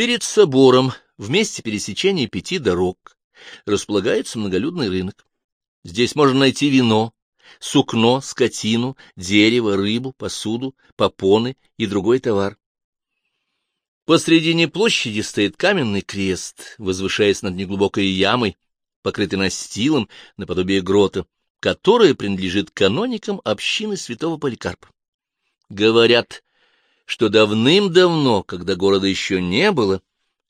Перед собором, в месте пересечения пяти дорог, располагается многолюдный рынок. Здесь можно найти вино, сукно, скотину, дерево, рыбу, посуду, попоны и другой товар. Посредине площади стоит каменный крест, возвышаясь над неглубокой ямой, покрытый настилом, наподобие грота, которая принадлежит каноникам общины святого Поликарпа. Говорят, что давным-давно, когда города еще не было,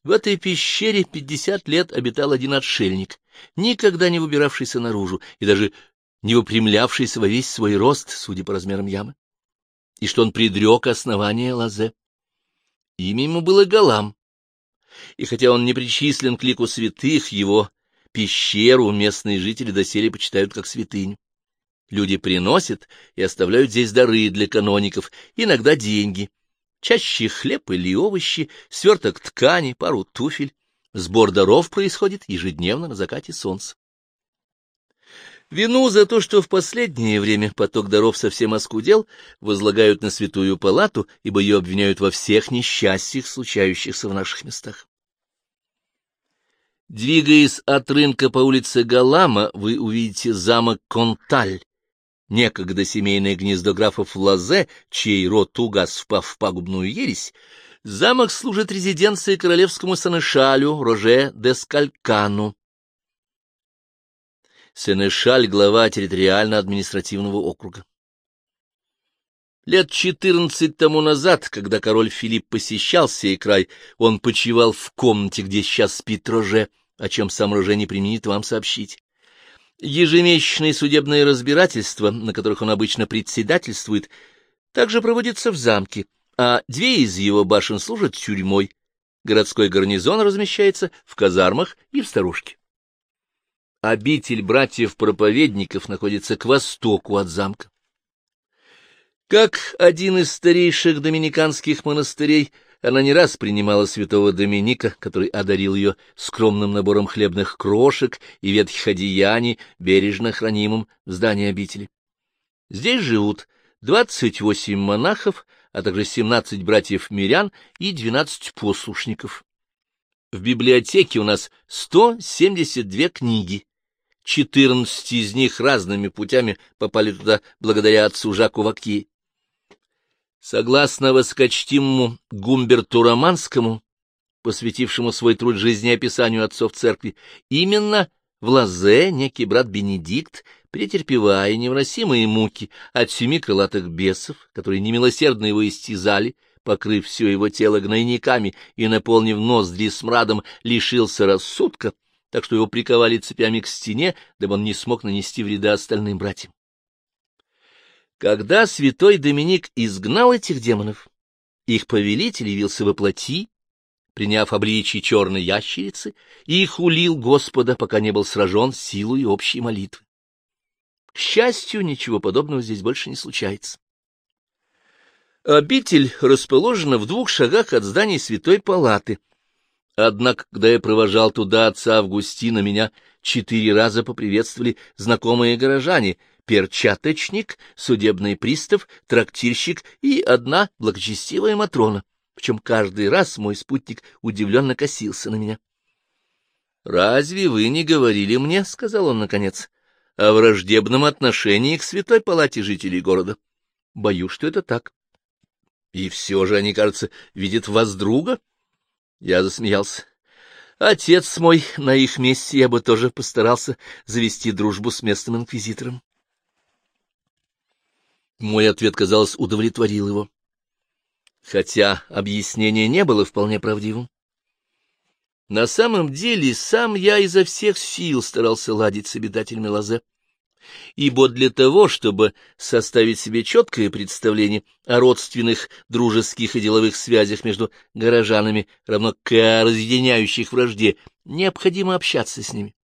в этой пещере пятьдесят лет обитал один отшельник, никогда не выбиравшийся наружу и даже не выпрямлявшийся во весь свой рост, судя по размерам ямы, и что он предрек основание Лазе. Имя ему было Галам, и хотя он не причислен к лику святых, его пещеру местные жители доселе почитают как святынь. Люди приносят и оставляют здесь дары для каноников, иногда деньги, чаще хлеб или овощи, сверток ткани, пару туфель. Сбор даров происходит ежедневно на закате солнца. Вину за то, что в последнее время поток даров совсем оскудел, возлагают на святую палату, ибо ее обвиняют во всех несчастьях, случающихся в наших местах. Двигаясь от рынка по улице Галама, вы увидите замок Конталь, некогда семейное гнездо графов Лазе, чей род угас, впав в пагубную ересь, замок служит резиденцией королевскому санешалю Роже де Скалькану. Сенешаль — глава территориально-административного округа. Лет четырнадцать тому назад, когда король Филипп посещал сей край, он почивал в комнате, где сейчас спит Роже, о чем сам Роже не применит вам сообщить. Ежемесячные судебные разбирательства, на которых он обычно председательствует, также проводятся в замке, а две из его башен служат тюрьмой. Городской гарнизон размещается в казармах и в старушке. Обитель братьев-проповедников находится к востоку от замка. Как один из старейших доминиканских монастырей, она не раз принимала святого Доминика, который одарил ее скромным набором хлебных крошек и ветхих одеяний, бережно хранимым в здании обители. Здесь живут двадцать восемь монахов, а также семнадцать братьев-мирян и двенадцать послушников. В библиотеке у нас сто семьдесят две книги, Четырнадцать из них разными путями попали туда благодаря отцу Жаку Ваки. Согласно высокочтимому Гумберту Романскому, посвятившему свой труд жизнеописанию отцов церкви, именно в Лазе некий брат Бенедикт, претерпевая невыносимые муки от семи крылатых бесов, которые немилосердно его истязали, покрыв все его тело гнойниками и наполнив ноздри смрадом, лишился рассудка, так что его приковали цепями к стене, дабы он не смог нанести вреда остальным братьям. Когда святой Доминик изгнал этих демонов, их повелитель явился во плоти, приняв обличие черной ящерицы, и хулил Господа, пока не был сражен силой общей молитвы. К счастью, ничего подобного здесь больше не случается. Обитель расположена в двух шагах от здания Святой Палаты — Однако, когда я провожал туда отца Августина, меня четыре раза поприветствовали знакомые горожане — перчаточник, судебный пристав, трактирщик и одна благочестивая Матрона. Причем каждый раз мой спутник удивленно косился на меня. — Разве вы не говорили мне, — сказал он наконец, — о враждебном отношении к святой палате жителей города? Боюсь, что это так. И все же они, кажется, видят вас друга. — я засмеялся. Отец мой, на их месте я бы тоже постарался завести дружбу с местным инквизитором. Мой ответ, казалось, удовлетворил его. Хотя объяснение не было вполне правдивым. На самом деле, сам я изо всех сил старался ладить с обитателями Лазе ибо для того, чтобы составить себе четкое представление о родственных, дружеских и деловых связях между горожанами, равно к разъединяющих вражде, необходимо общаться с ними.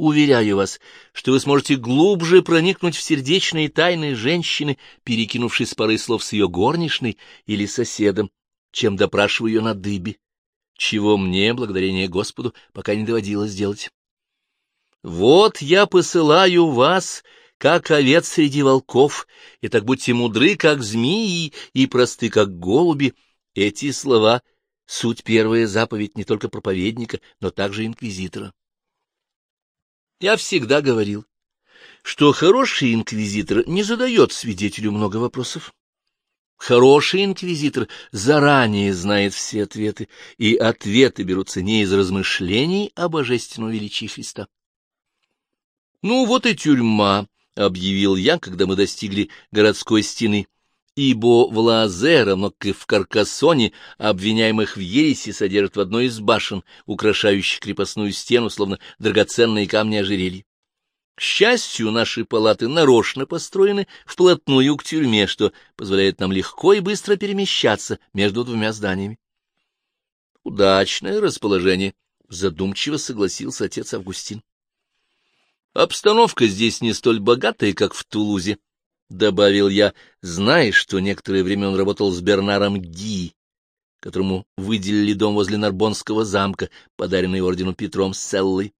Уверяю вас, что вы сможете глубже проникнуть в сердечные тайны женщины, перекинувшись парой слов с ее горничной или соседом, чем допрашиваю ее на дыбе, чего мне, благодарение Господу, пока не доводилось делать. Вот я посылаю вас, как овец среди волков, и так будьте мудры, как змеи, и просты, как голуби. Эти слова суть первая заповедь не только проповедника, но также инквизитора. Я всегда говорил, что хороший инквизитор не задает свидетелю много вопросов. Хороший инквизитор заранее знает все ответы, и ответы берутся не из размышлений о божественном величии Христа. «Ну, вот и тюрьма», — объявил я, когда мы достигли городской стены, ибо в Лазе, равно как и в Каркасоне, обвиняемых в ереси содержат в одной из башен, украшающих крепостную стену, словно драгоценные камни ожерелья. К счастью, наши палаты нарочно построены вплотную к тюрьме, что позволяет нам легко и быстро перемещаться между двумя зданиями. Удачное расположение, задумчиво согласился отец Августин. Обстановка здесь не столь богатая, как в Тулузе, — добавил я, зная, что некоторое время он работал с Бернаром Ги, которому выделили дом возле Нарбонского замка, подаренный ордену Петром Селлой.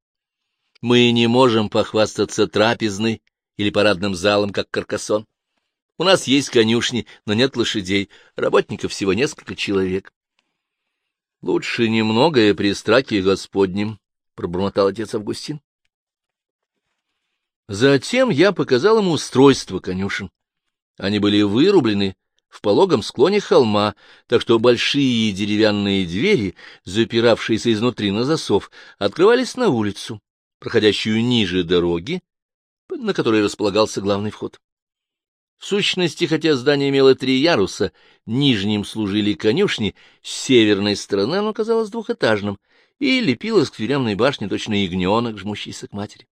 Мы не можем похвастаться трапезной или парадным залом, как Каркасон. У нас есть конюшни, но нет лошадей, работников всего несколько человек. — Лучше немногое при страке Господнем, — пробормотал отец Августин. Затем я показал ему устройство конюшен. Они были вырублены в пологом склоне холма, так что большие деревянные двери, запиравшиеся изнутри на засов, открывались на улицу проходящую ниже дороги, на которой располагался главный вход. В сущности, хотя здание имело три яруса, нижним служили конюшни, с северной стороны оно казалось двухэтажным и лепилось к тюремной башне точно ягненок, жмущийся к матери.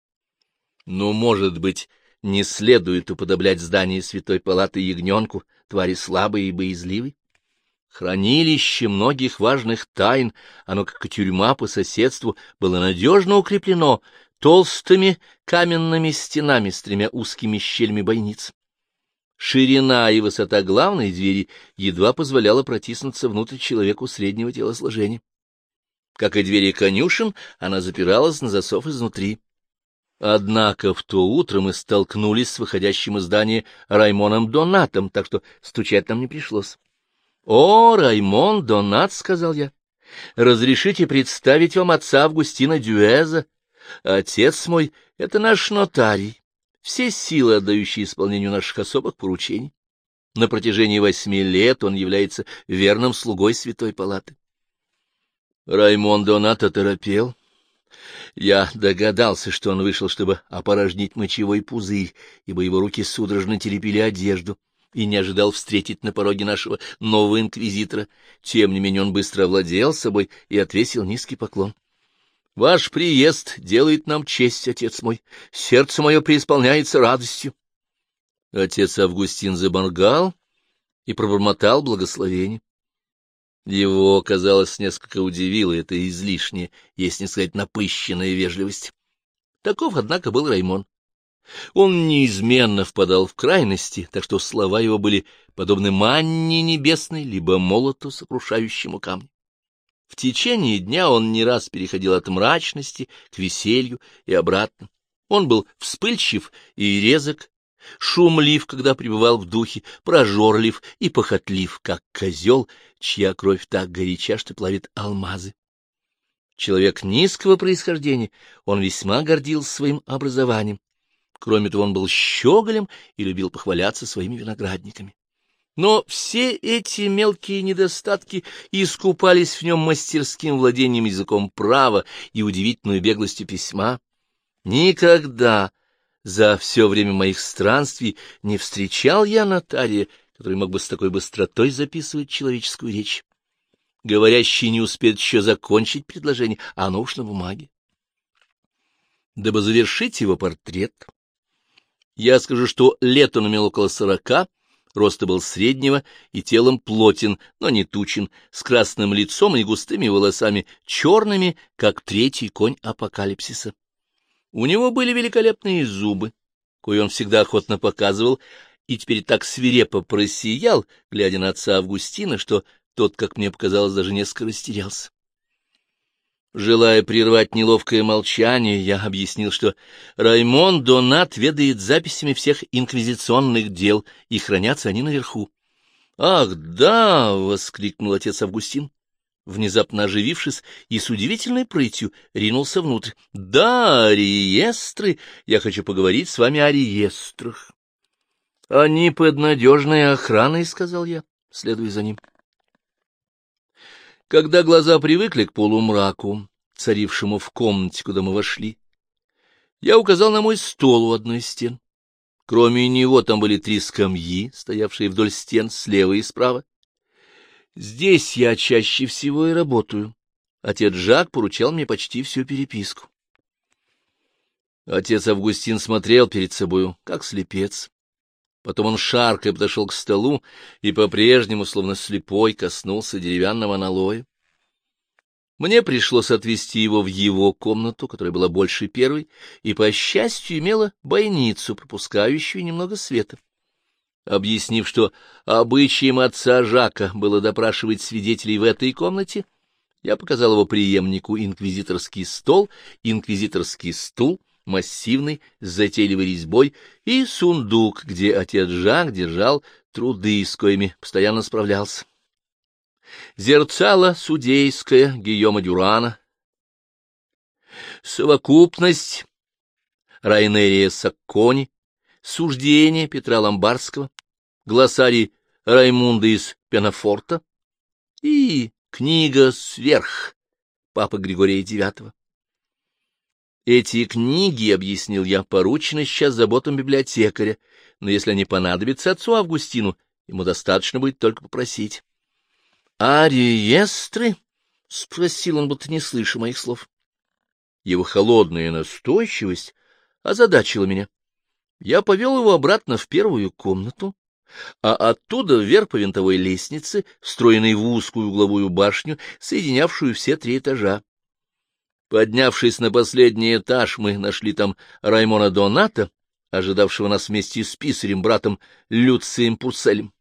Но, может быть, не следует уподоблять здание святой палаты ягненку, твари слабой и боязливой? Хранилище многих важных тайн, оно, как и тюрьма по соседству, было надежно укреплено толстыми каменными стенами с тремя узкими щелями бойниц. Ширина и высота главной двери едва позволяла протиснуться внутрь человеку среднего телосложения. Как и двери конюшен, она запиралась на засов изнутри. Однако в то утро мы столкнулись с выходящим из здания Раймоном Донатом, так что стучать нам не пришлось. «О, Раймон Донат», — сказал я, — «разрешите представить вам отца Августина Дюэза. Отец мой — это наш нотарий, все силы, отдающие исполнению наших особых поручений. На протяжении восьми лет он является верным слугой Святой Палаты». Раймон Донат оторопел. Я догадался, что он вышел, чтобы опорожнить мочевой пузырь, ибо его руки судорожно теребили одежду и не ожидал встретить на пороге нашего нового инквизитора. Тем не менее он быстро овладел собой и отвесил низкий поклон. — Ваш приезд делает нам честь, отец мой. Сердце мое преисполняется радостью. Отец Августин заборгал и пробормотал благословение. Его, казалось, несколько удивило это излишнее, если не сказать напыщенная вежливость. Таков, однако, был Раймон. Он неизменно впадал в крайности, так что слова его были подобны манне небесной, либо молоту, сокрушающему камни. В течение дня он не раз переходил от мрачности к веселью и обратно. Он был вспыльчив и резок, шумлив, когда пребывал в духе, прожорлив и похотлив, как козел, чья кровь так горяча, что плавит алмазы. Человек низкого происхождения, он весьма гордился своим образованием, Кроме того, он был щеголем и любил похваляться своими виноградниками. Но все эти мелкие недостатки искупались в нем мастерским владением языком права и удивительной беглостью письма. Никогда за все время моих странствий не встречал я нотария, который мог бы с такой быстротой записывать человеческую речь. Говорящий не успеет еще закончить предложение, а оно уж на бумаге. Дабы завершить его портрет, я скажу, что лет он имел около сорока, роста был среднего и телом плотен, но не тучен, с красным лицом и густыми волосами, черными, как третий конь апокалипсиса. У него были великолепные зубы, кои он всегда охотно показывал, и теперь так свирепо просиял, глядя на отца Августина, что тот, как мне показалось, даже несколько растерялся. Желая прервать неловкое молчание, я объяснил, что Раймон Донат ведает записями всех инквизиционных дел, и хранятся они наверху. — Ах, да! — воскликнул отец Августин. Внезапно оживившись, и с удивительной прытью ринулся внутрь. — Да, реестры! Я хочу поговорить с вами о реестрах. — Они под надежной охраной, — сказал я, следуя за ним. Когда глаза привыкли к полумраку, царившему в комнате, куда мы вошли, я указал на мой стол у одной из стен. Кроме него там были три скамьи, стоявшие вдоль стен слева и справа. Здесь я чаще всего и работаю. Отец Жак поручал мне почти всю переписку. Отец Августин смотрел перед собою, как слепец. Потом он шаркой подошел к столу и по-прежнему, словно слепой, коснулся деревянного налоя. Мне пришлось отвезти его в его комнату, которая была больше первой, и, по счастью, имела бойницу, пропускающую немного света. Объяснив, что обычаем отца Жака было допрашивать свидетелей в этой комнате, я показал его преемнику инквизиторский стол, инквизиторский стул, массивный, с затейливой резьбой, и сундук, где отец Жак держал труды, с коими постоянно справлялся. Зерцало судейское Гийома Дюрана. Совокупность Райнерия Саккони, суждение Петра Ломбарского, глоссарий Раймунда из Пенафорта и книга «Сверх» Папы Григория IX. Эти книги, — объяснил я, — поручены сейчас заботам библиотекаря, но если они понадобятся отцу Августину, ему достаточно будет только попросить. — А реестры? — спросил он, будто не слыша моих слов. Его холодная настойчивость озадачила меня. Я повел его обратно в первую комнату, а оттуда вверх по винтовой лестнице, встроенной в узкую угловую башню, соединявшую все три этажа. Поднявшись на последний этаж, мы нашли там Раймона Доната, ожидавшего нас вместе с писарем, братом Люцием Пурселем.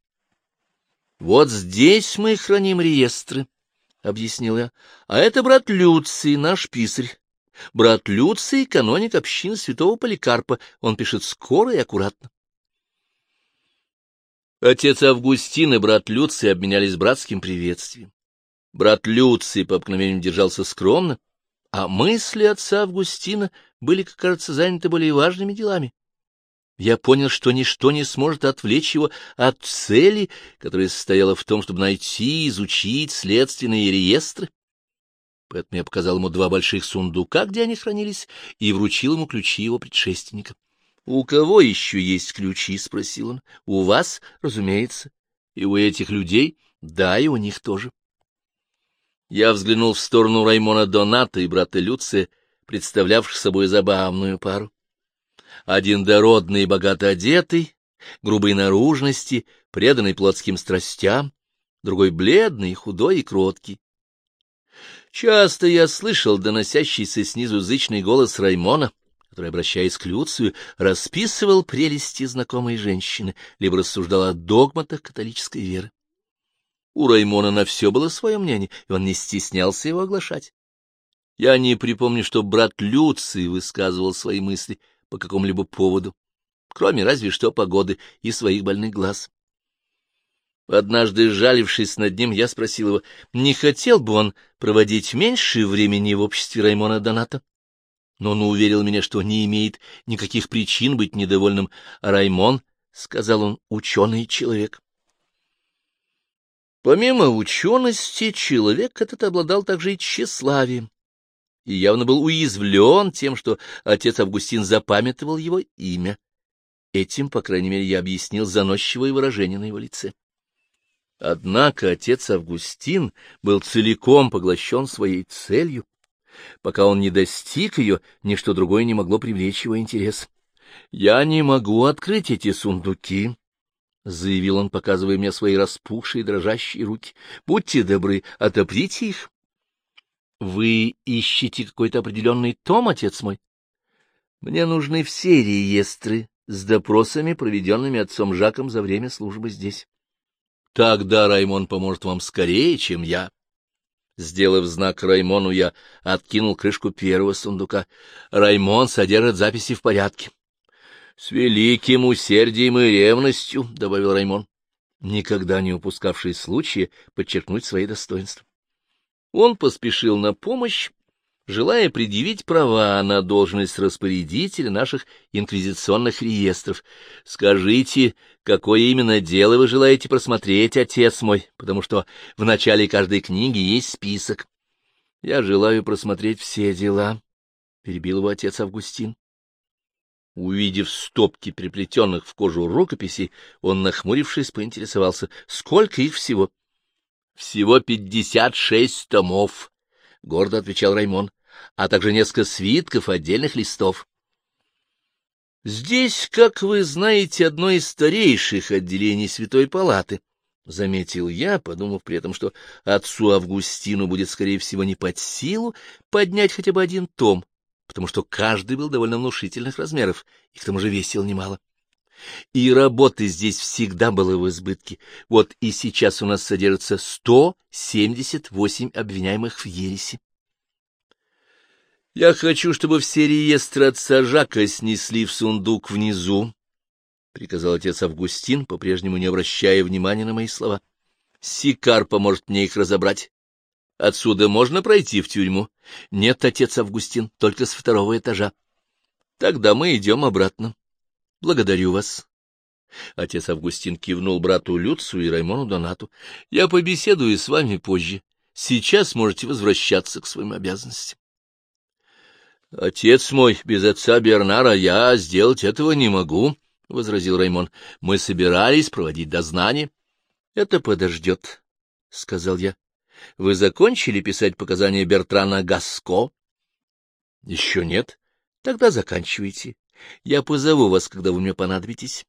Вот здесь мы храним реестры, — объяснил я. — А это брат Люций, наш писарь. Брат Люций — каноник общины святого Поликарпа. Он пишет скоро и аккуратно. Отец Августин и брат Люций обменялись братским приветствием. Брат Люций по обыкновению держался скромно, а мысли отца Августина были, как кажется, заняты более важными делами. Я понял, что ничто не сможет отвлечь его от цели, которая состояла в том, чтобы найти и изучить следственные реестры. Поэтому я показал ему два больших сундука, где они хранились, и вручил ему ключи его предшественника. — У кого еще есть ключи? — спросил он. — У вас, разумеется. И у этих людей? Да, и у них тоже. Я взглянул в сторону Раймона Доната и брата Люция, представлявших собой забавную пару. Один дородный и богато одетый, грубой наружности, преданный плотским страстям, другой бледный, худой и кроткий. Часто я слышал доносящийся снизу зычный голос Раймона, который, обращаясь к Люцию, расписывал прелести знакомой женщины, либо рассуждал о догматах католической веры. У Раймона на все было свое мнение, и он не стеснялся его оглашать. Я не припомню, что брат Люций высказывал свои мысли — по какому-либо поводу, кроме разве что погоды и своих больных глаз. Однажды, жалившись над ним, я спросил его, не хотел бы он проводить меньше времени в обществе Раймона Доната. Но он уверил меня, что не имеет никаких причин быть недовольным. Раймон, — сказал он, — ученый человек. Помимо учености, человек этот обладал также и тщеславием и явно был уязвлен тем, что отец Августин запамятовал его имя. Этим, по крайней мере, я объяснил заносчивое выражение на его лице. Однако отец Августин был целиком поглощен своей целью. Пока он не достиг ее, ничто другое не могло привлечь его интерес. — Я не могу открыть эти сундуки, — заявил он, показывая мне свои распухшие дрожащие руки. — Будьте добры, отоприте их. — Вы ищете какой-то определенный том, отец мой? — Мне нужны все реестры с допросами, проведенными отцом Жаком за время службы здесь. — Тогда Раймон поможет вам скорее, чем я. Сделав знак Раймону, я откинул крышку первого сундука. Раймон содержит записи в порядке. — С великим усердием и ревностью, — добавил Раймон, никогда не упускавший случая подчеркнуть свои достоинства. Он поспешил на помощь, желая предъявить права на должность распорядителя наших инквизиционных реестров. Скажите, какое именно дело вы желаете просмотреть, отец мой, потому что в начале каждой книги есть список. — Я желаю просмотреть все дела, — перебил его отец Августин. Увидев стопки приплетенных в кожу рукописей, он, нахмурившись, поинтересовался, сколько их всего. — Всего пятьдесят шесть томов, — гордо отвечал Раймон, — а также несколько свитков отдельных листов. Здесь, как вы знаете, одно из старейших отделений Святой Палаты, — заметил я, подумав при этом, что отцу Августину будет, скорее всего, не под силу поднять хотя бы один том, потому что каждый был довольно внушительных размеров и к тому же весил немало. И работы здесь всегда было в избытке. Вот и сейчас у нас содержится 178 обвиняемых в ереси. Я хочу, чтобы все реестры отца Жака снесли в сундук внизу, — приказал отец Августин, по-прежнему не обращая внимания на мои слова. Сикар поможет мне их разобрать. Отсюда можно пройти в тюрьму? Нет, отец Августин, только с второго этажа. Тогда мы идем обратно. Благодарю вас. Отец Августин кивнул брату Люцу и Раймону Донату. Я побеседую с вами позже. Сейчас можете возвращаться к своим обязанностям. — Отец мой, без отца Бернара я сделать этого не могу, — возразил Раймон. — Мы собирались проводить дознание. — Это подождет, — сказал я. — Вы закончили писать показания Бертрана Гаско? — Еще нет. Тогда заканчивайте. Я позову вас, когда вы мне понадобитесь.